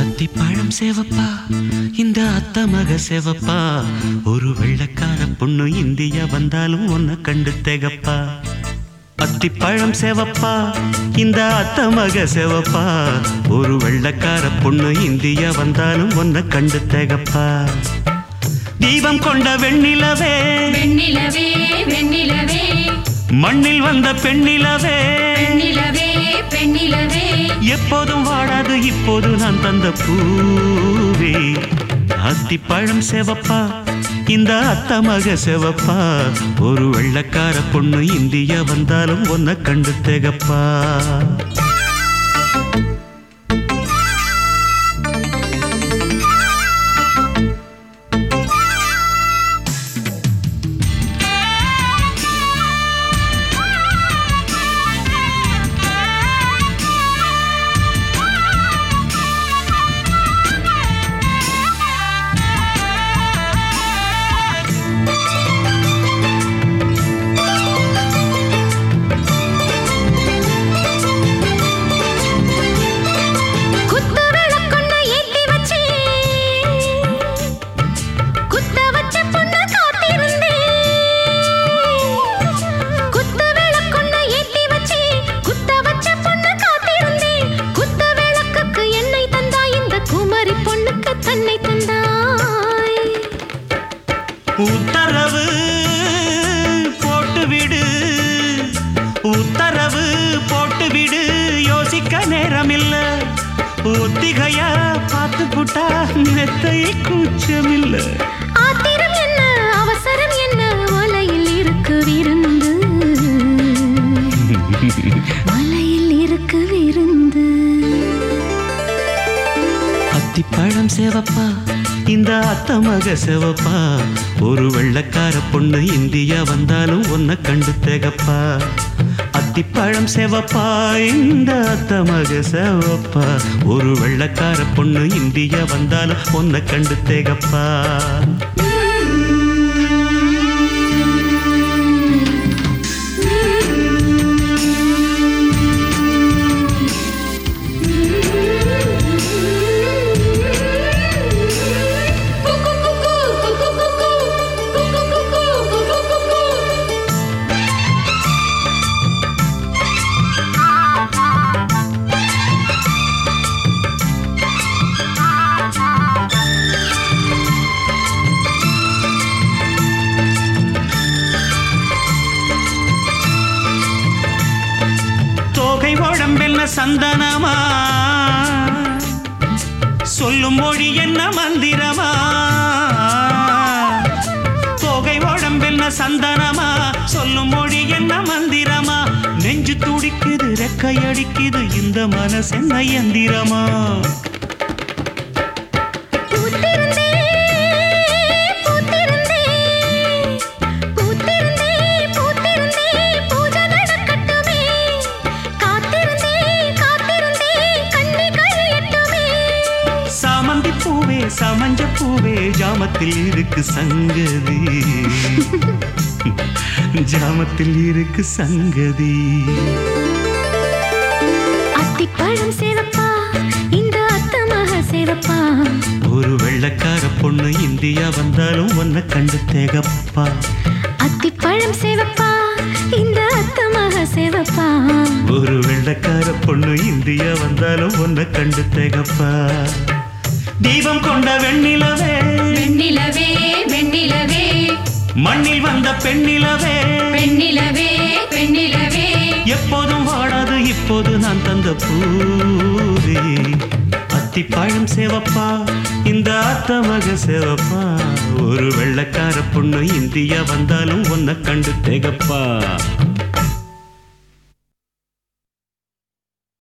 அத்திப்பழம் சேவப்பா இந்த அத்த மக சேவப்பா ஒரு வெள்ளக்கார பொண்ணு இந்தியா வந்தாலும் உன்னை கண்டு திகப்பா அத்திப்பழம் சேவப்பா இந்த அத்த மக சேவப்பா ஒரு வெள்ளக்கார பொண்ணு இந்தியா வந்தாலும் உன்னை கண்டு திகப்பா தீபம் கொண்ட வெண்ணிலவே. வெண்ணிலவே வெண்ணிலவே. மண்ணில் வந்த பெண்ணிலவே. பெண்ணிலவே பெண்ணிலவே. எப்போதும் வாடாது இப்போது நான் தந்த பூவே. அத்திப்பழம் செவப்பா இந்த அத்த மக செவப்பா. ஒரு வெள்ளக்கார பொண்ணு இந்தியா வந்தாலும் உன்னை கண்டு திகப்பா. உத்தரவு போட்டு விடு உத்தரவு போட்டு விடு யோசிக்க நேரமில்ல. ஒத்திகையா பார்த்து புட்டா மெத்தை கூச்சமில்லை. ஆத்திரம் என்ன? அவசரம் என்ன? வலையில் இருக்கு விருந்து. வலையில் இருக்கு விருந்து. அத்திப்பழம் சேவப்பா. இந்த அத்த மக சேவப்பா? ஒரு வெள்ளக்கார பொண்ணு இந்தியா வந்தாலும் உன்னை கண்டு திகப்பா. அத்திப்பழம் செவப்பா? இந்த அத்த மக சேவப்பா? ஒரு வெள்ளக்கார பொண்ணு இந்தியா வந்தாலும் உன்னை கண்டு திகப்பா. சந்தனமா? சொல்லும் மொழி என்ன மந்திரமா? தொகை உடம்பென்ன சந்தனமா? சொல்லும் மொழி என்ன மந்திரமா? நெஞ்சு துடிக்குது ரெக்கையடிக்குது இந்த மனசென்ன எந்திரமா சாமந்தி பூவே சமஞ்ச பூவே ஜாமத்தில் இருக்கு சங்கதி. ஜாமத்தில் இருக்கு சங்கதி. அத்திப்பழம் சேவப்பா இந்த அத்த மக சேவப்பா ஒரு வெள்ளக்கார பொண்ணு இந்தியா வந்தாலும் உன்னை கண்டு தேகப்பா. அத்திப்பழம் சேவப்பா இந்த அத்த மக சேவப்பா ஒரு வெள்ளக்கார பொண்ணு இந்தியா வந்தாலும் உன்னை கண்டு தேகப்பா. தீபம் கொண்ட வெண்ணிலவே. வெண்ணிலவே வெண்ணிலவே. மண்ணில் வந்த பெண்ணிலவே. பெண்ணிலவே பெண்ணிலவே. எப்போதும் வாடாது இப்போது நான் தந்த பூவே. அத்திப்பழம் சேவப்பா இந்த அத்த மக சேவப்பா. ஒரு வெள்ளக்கார பொண்ணு இந்தியா வந்தாலும் உன்னை கண்டு தேகப்பா.